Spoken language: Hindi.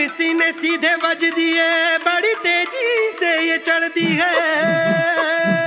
बुलेट सीने सीधे बज दिए बड़ी तेज़ी से ये चढ़ दी है।